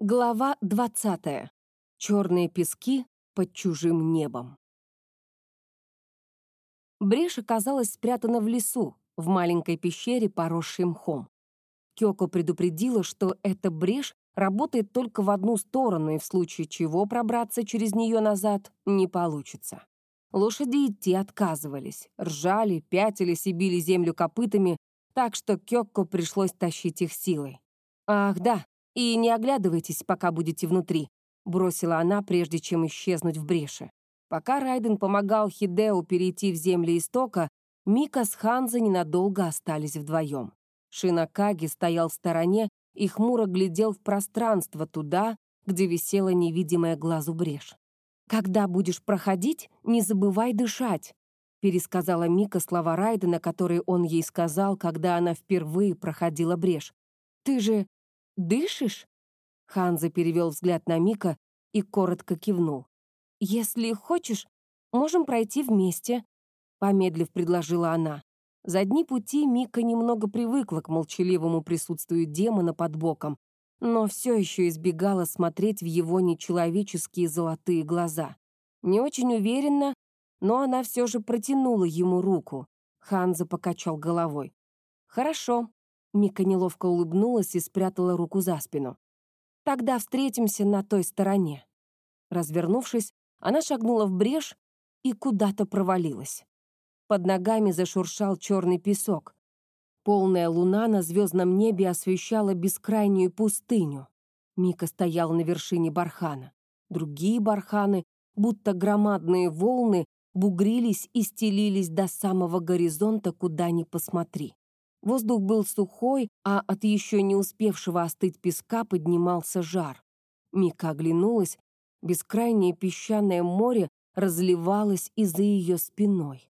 Глава 20. Черные пески под чужим небом. Брешь оказалась спрятана в лесу, в маленькой пещере, поросшей мхом. Кёко предупредила, что эта брешь работает только в одну сторону, и в случае чего пробраться через нее назад не получится. Лошади идти отказывались, ржали, пятились и били землю копытами, так что Кёко пришлось тащить их силой. Ах да, «И не оглядывайтесь, пока будете внутри», — бросила она, прежде чем исчезнуть в бреше. Пока Райден помогал Хидео перейти в земли истока, Мика с Ханзо ненадолго остались вдвоем. Шинакаги стоял в стороне и хмуро глядел в пространство туда, где висела невидимая глазу брешь. «Когда будешь проходить, не забывай дышать», пересказала Мика слова Райдена, которые он ей сказал, когда она впервые проходила брешь. «Ты же «Дышишь?» Ханза перевел взгляд на Мика и коротко кивнул. «Если хочешь, можем пройти вместе», — помедлив предложила она. За дни пути Мика немного привыкла к молчаливому присутствию демона под боком, но все еще избегала смотреть в его нечеловеческие золотые глаза. Не очень уверенно, но она все же протянула ему руку. Ханза покачал головой. «Хорошо, Мика неловко улыбнулась и спрятала руку за спину. «Тогда встретимся на той стороне». Развернувшись, она шагнула в брешь и куда-то провалилась. Под ногами зашуршал черный песок. Полная луна на звездном небе освещала бескрайнюю пустыню. Мика стоял на вершине бархана. Другие барханы, будто громадные волны, бугрились и стелились до самого горизонта, куда ни посмотри. Воздух был сухой, а от еще не успевшего остыть песка поднимался жар. Мика оглянулась, бескрайнее песчаное море разливалось и за ее спиной.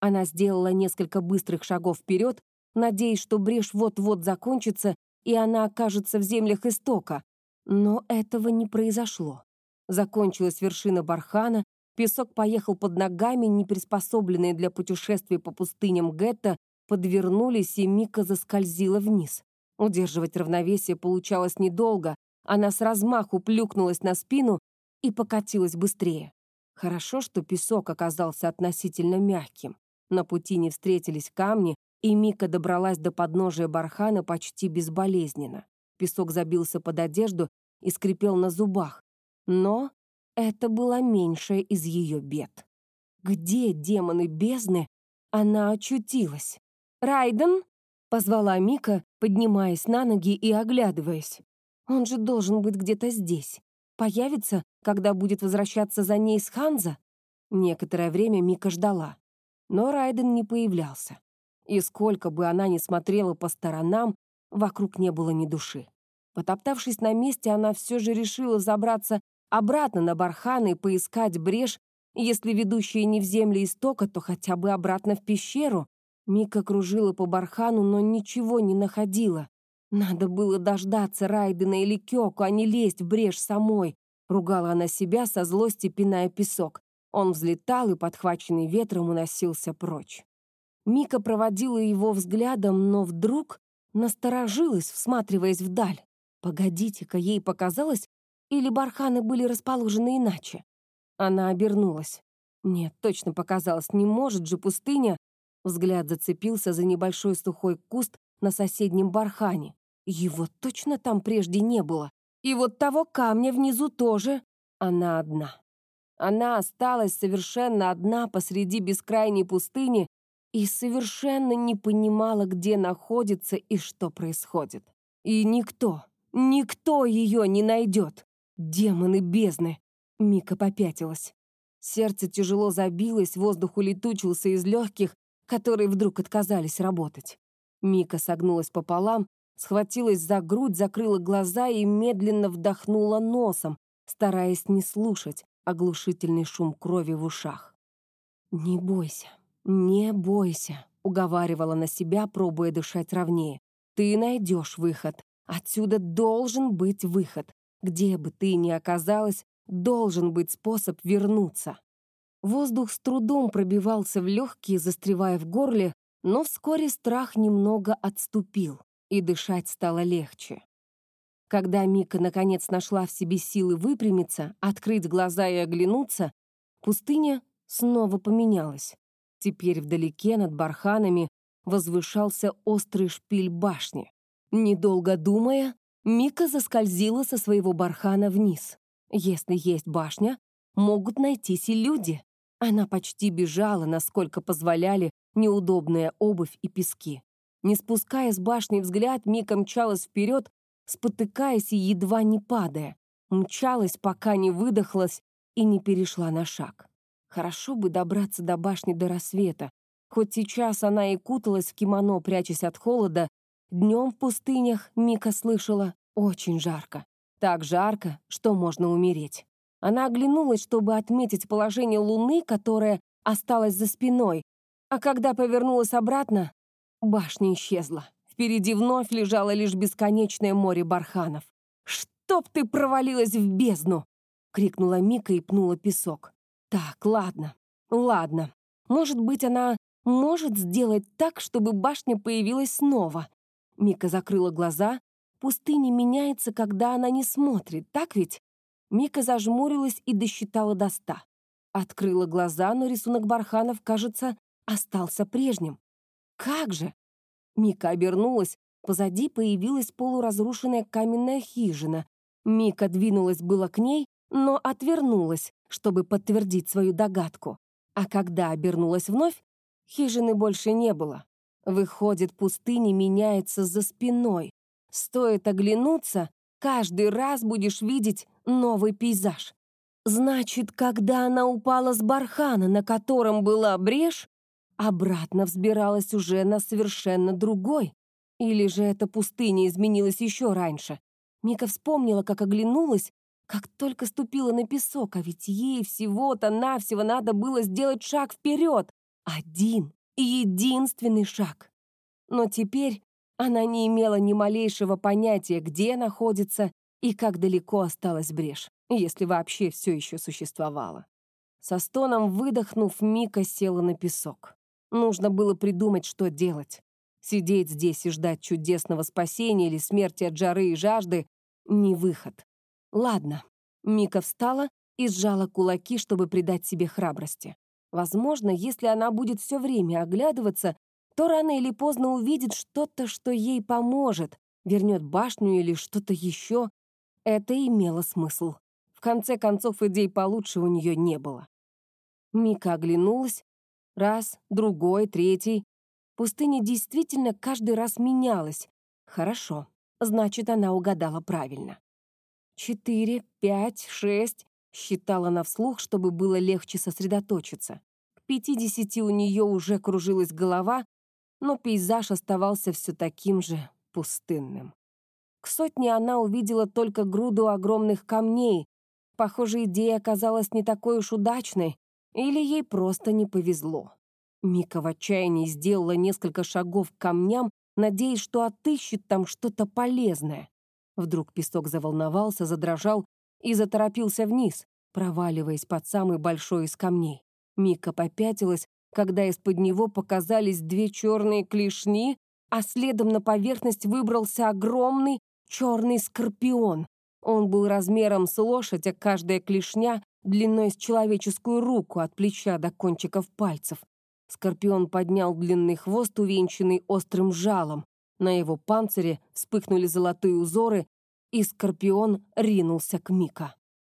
Она сделала несколько быстрых шагов вперед, надеясь, что брешь вот-вот закончится, и она окажется в землях истока. Но этого не произошло. Закончилась вершина бархана, песок поехал под ногами, не приспособленные для путешествий по пустыням гетто, подвернулись, и Мика заскользила вниз. Удерживать равновесие получалось недолго, она с размаху плюкнулась на спину и покатилась быстрее. Хорошо, что песок оказался относительно мягким. На пути не встретились камни, и Мика добралась до подножия бархана почти безболезненно. Песок забился под одежду и скрипел на зубах. Но это было меньшее из ее бед. Где демоны бездны она очутилась? «Райден!» — позвала Мика, поднимаясь на ноги и оглядываясь. «Он же должен быть где-то здесь. Появится, когда будет возвращаться за ней с Ханза?» Некоторое время Мика ждала. Но Райден не появлялся. И сколько бы она ни смотрела по сторонам, вокруг не было ни души. Потоптавшись на месте, она все же решила забраться обратно на бархан и поискать брешь, если ведущая не в земли истока, то хотя бы обратно в пещеру, Мика кружила по бархану, но ничего не находила. Надо было дождаться Райдена или Кёку, а не лезть в брешь самой. Ругала она себя со злости, пиная песок. Он взлетал и, подхваченный ветром, уносился прочь. Мика проводила его взглядом, но вдруг насторожилась, всматриваясь вдаль. Погодите-ка, ей показалось, или барханы были расположены иначе? Она обернулась. Нет, точно показалось, не может же пустыня Взгляд зацепился за небольшой сухой куст на соседнем бархане. Его точно там прежде не было. И вот того камня внизу тоже. Она одна. Она осталась совершенно одна посреди бескрайней пустыни и совершенно не понимала, где находится и что происходит. И никто, никто ее не найдет. Демоны бездны. Мика попятилась. Сердце тяжело забилось, воздух улетучился из легких, которые вдруг отказались работать. Мика согнулась пополам, схватилась за грудь, закрыла глаза и медленно вдохнула носом, стараясь не слушать оглушительный шум крови в ушах. «Не бойся, не бойся», — уговаривала на себя, пробуя дышать ровнее. «Ты найдешь выход. Отсюда должен быть выход. Где бы ты ни оказалась, должен быть способ вернуться». Воздух с трудом пробивался в легкие, застревая в горле, но вскоре страх немного отступил, и дышать стало легче. Когда Мика наконец нашла в себе силы выпрямиться, открыть глаза и оглянуться, пустыня снова поменялась. Теперь вдалеке над барханами возвышался острый шпиль башни. Недолго думая, Мика заскользила со своего бархана вниз. Если есть башня, могут найтись и люди. Она почти бежала, насколько позволяли неудобная обувь и пески. Не спуская с башни взгляд, Мика мчалась вперед, спотыкаясь и едва не падая. Мчалась, пока не выдохлась и не перешла на шаг. Хорошо бы добраться до башни до рассвета. Хоть сейчас она и куталась в кимоно, прячась от холода, днем в пустынях Мика слышала очень жарко. Так жарко, что можно умереть. Она оглянулась, чтобы отметить положение луны, которая осталась за спиной, а когда повернулась обратно, башня исчезла. Впереди вновь лежало лишь бесконечное море барханов. «Чтоб ты провалилась в бездну!» — крикнула Мика и пнула песок. «Так, ладно, ладно. Может быть, она может сделать так, чтобы башня появилась снова?» Мика закрыла глаза. Пустыня меняется, когда она не смотрит, так ведь? Мика зажмурилась и досчитала до ста. Открыла глаза, но рисунок барханов, кажется, остался прежним. Как же? Мика обернулась, позади появилась полуразрушенная каменная хижина. Мика двинулась было к ней, но отвернулась, чтобы подтвердить свою догадку. А когда обернулась вновь, хижины больше не было. Выходит, пустыня меняется за спиной. Стоит оглянуться, каждый раз будешь видеть новый пейзаж. Значит, когда она упала с бархана, на котором была брешь, обратно взбиралась уже на совершенно другой. Или же эта пустыня изменилась еще раньше? Мика вспомнила, как оглянулась, как только ступила на песок, а ведь ей всего-то навсего надо было сделать шаг вперед. Один единственный шаг. Но теперь она не имела ни малейшего понятия, где находится и как далеко осталась брешь, если вообще все еще существовала. Со стоном выдохнув, Мика села на песок. Нужно было придумать, что делать. Сидеть здесь и ждать чудесного спасения или смерти от жары и жажды — не выход. Ладно. Мика встала и сжала кулаки, чтобы придать себе храбрости. Возможно, если она будет все время оглядываться, то рано или поздно увидит что-то, что ей поможет, вернет башню или что-то еще. Это имело смысл. В конце концов, идей получше у нее не было. Мика оглянулась. Раз, другой, третий. Пустыня действительно каждый раз менялась. Хорошо, значит, она угадала правильно. Четыре, пять, шесть. Считала она вслух, чтобы было легче сосредоточиться. К пятидесяти у нее уже кружилась голова, но пейзаж оставался все таким же пустынным. К сотне она увидела только груду огромных камней. Похоже, идея оказалась не такой уж удачной, или ей просто не повезло. Мика в отчаянии сделала несколько шагов к камням, надеясь, что отыщет там что-то полезное. Вдруг песок заволновался, задрожал и заторопился вниз, проваливаясь под самый большой из камней. Мика попятилась, когда из-под него показались две черные клешни, а следом на поверхность выбрался огромный черный скорпион. Он был размером с лошадь, а каждая клешня длиной с человеческую руку от плеча до кончиков пальцев. Скорпион поднял длинный хвост, увенчанный острым жалом. На его панцире вспыхнули золотые узоры, и скорпион ринулся к Мика.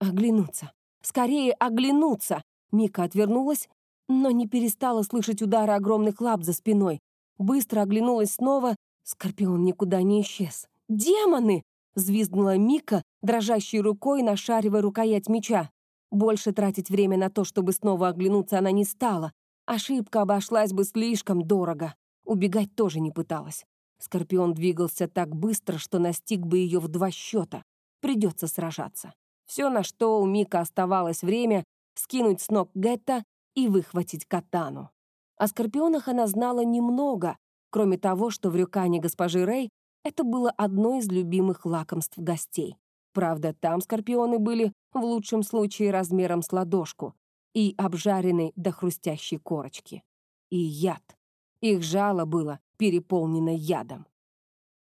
Оглянуться. Скорее оглянуться! Мика отвернулась но не перестала слышать удары огромных лап за спиной. Быстро оглянулась снова, скорпион никуда не исчез. «Демоны!» — взвизгнула Мика, дрожащей рукой нашаривая рукоять меча. Больше тратить время на то, чтобы снова оглянуться, она не стала. Ошибка обошлась бы слишком дорого. Убегать тоже не пыталась. Скорпион двигался так быстро, что настиг бы ее в два счета. Придется сражаться. Все, на что у Мика оставалось время, скинуть с ног Гетта и выхватить катану. О скорпионах она знала немного, кроме того, что в рюкане госпожи Рэй это было одно из любимых лакомств гостей. Правда, там скорпионы были в лучшем случае размером с ладошку и обжаренной до хрустящей корочки. И яд. Их жало было переполнено ядом.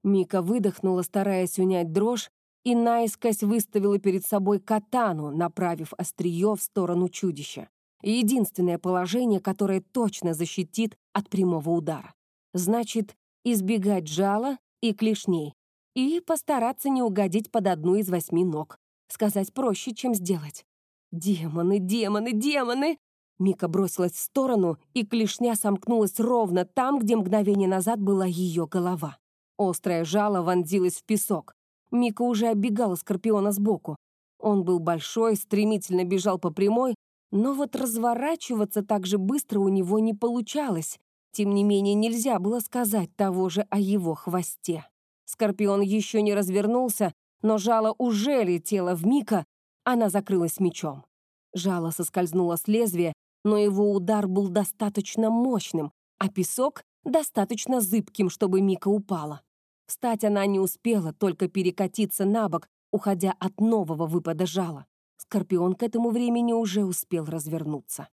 Мика выдохнула, стараясь унять дрожь, и наискось выставила перед собой катану, направив острие в сторону чудища. Единственное положение, которое точно защитит от прямого удара. Значит, избегать жала и клешней. И постараться не угодить под одну из восьми ног. Сказать проще, чем сделать. «Демоны, демоны, демоны!» Мика бросилась в сторону, и клешня сомкнулась ровно там, где мгновение назад была ее голова. Острое жало вонзилось в песок. Мика уже оббегала Скорпиона сбоку. Он был большой, стремительно бежал по прямой, но вот разворачиваться так же быстро у него не получалось. Тем не менее, нельзя было сказать того же о его хвосте. Скорпион еще не развернулся, но жало уже летело в Мика, она закрылась мечом. Жало соскользнуло с лезвия, но его удар был достаточно мощным, а песок — достаточно зыбким, чтобы Мика упала. Встать она не успела, только перекатиться на бок, уходя от нового выпада жала. Скорпион к этому времени уже успел развернуться.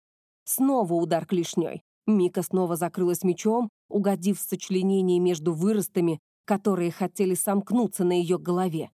Снова удар клешней. Мика снова закрылась мечом, угодив в сочленение между выростами, которые хотели сомкнуться на ее голове.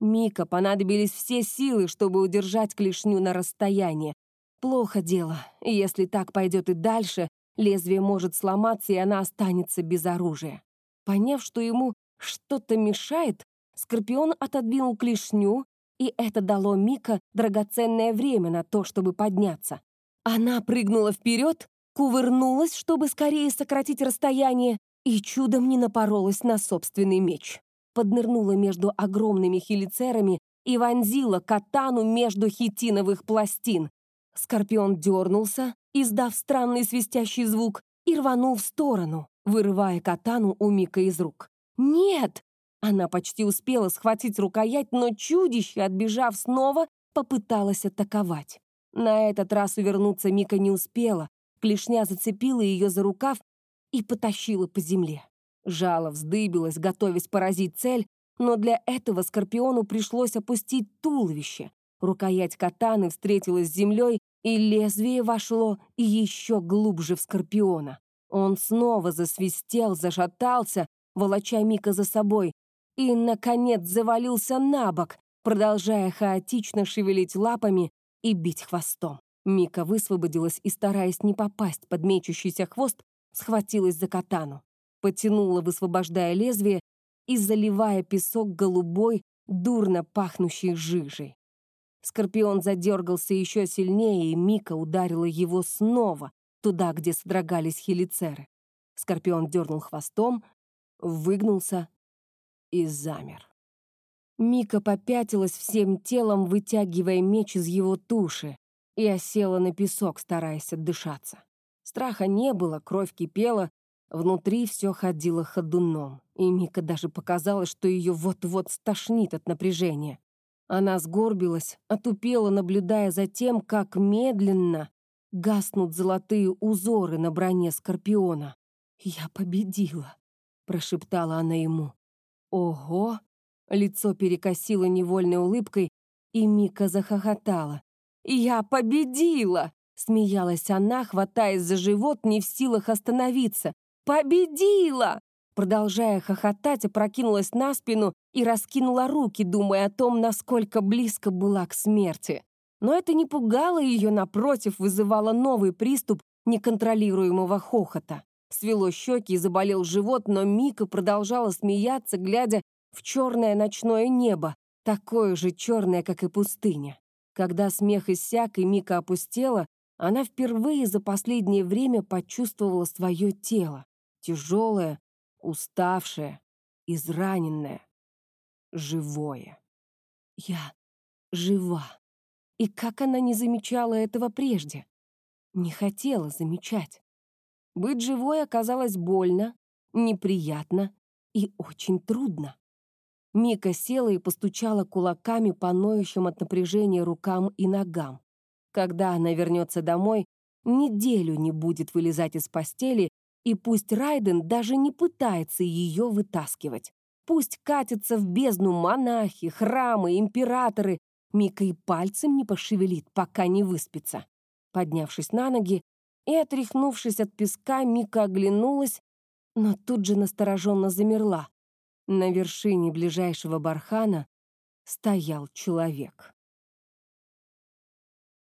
Мика понадобились все силы, чтобы удержать клешню на расстоянии. Плохо дело. Если так пойдет и дальше, лезвие может сломаться, и она останется без оружия. Поняв, что ему что-то мешает, Скорпион отодвинул клешню, и это дало Мика драгоценное время на то, чтобы подняться. Она прыгнула вперед, кувырнулась, чтобы скорее сократить расстояние, и чудом не напоролась на собственный меч. Поднырнула между огромными хелицерами и вонзила катану между хитиновых пластин. Скорпион дернулся, издав странный свистящий звук, и рванул в сторону, вырывая катану у Мика из рук. «Нет!» Она почти успела схватить рукоять, но чудище, отбежав снова, попыталась атаковать. На этот раз увернуться Мика не успела. Клешня зацепила ее за рукав и потащила по земле. Жало вздыбилось, готовясь поразить цель, но для этого Скорпиону пришлось опустить туловище. Рукоять катаны встретилась с землей, и лезвие вошло еще глубже в Скорпиона. Он снова засвистел, зашатался, волоча Мика за собой, и, наконец, завалился на бок, продолжая хаотично шевелить лапами и бить хвостом. Мика высвободилась и, стараясь не попасть под мечущийся хвост, схватилась за катану, потянула, высвобождая лезвие и заливая песок голубой, дурно пахнущей жижей. Скорпион задергался еще сильнее, и Мика ударила его снова, туда, где содрогались хелицеры. Скорпион дернул хвостом, выгнулся и замер. Мика попятилась всем телом, вытягивая меч из его туши, и осела на песок, стараясь отдышаться. Страха не было, кровь кипела, внутри все ходило ходуном, и Мика даже показалось, что ее вот-вот стошнит от напряжения. Она сгорбилась, отупела, наблюдая за тем, как медленно гаснут золотые узоры на броне Скорпиона. «Я победила», — прошептала она ему. «Ого!» — лицо перекосило невольной улыбкой, и Мика захохотала. «Я победила!» — смеялась она, хватаясь за живот, не в силах остановиться. «Победила!» Продолжая хохотать, опрокинулась на спину и раскинула руки, думая о том, насколько близко была к смерти. Но это не пугало ее, напротив, вызывало новый приступ неконтролируемого хохота. Свело щеки и заболел живот, но Мика продолжала смеяться, глядя в черное ночное небо, такое же черное, как и пустыня. Когда смех иссяк и Мика опустела, она впервые за последнее время почувствовала свое тело. Тяжелое, уставшее, израненное, живое. Я жива. И как она не замечала этого прежде? Не хотела замечать. Быть живой оказалось больно, неприятно и очень трудно. Мика села и постучала кулаками по ноющим от напряжения рукам и ногам. Когда она вернется домой, неделю не будет вылезать из постели, и пусть Райден даже не пытается ее вытаскивать. Пусть катятся в бездну монахи, храмы, императоры, Мика и пальцем не пошевелит, пока не выспится. Поднявшись на ноги, и, отряхнувшись от песка, Мика оглянулась, но тут же настороженно замерла. На вершине ближайшего бархана стоял человек.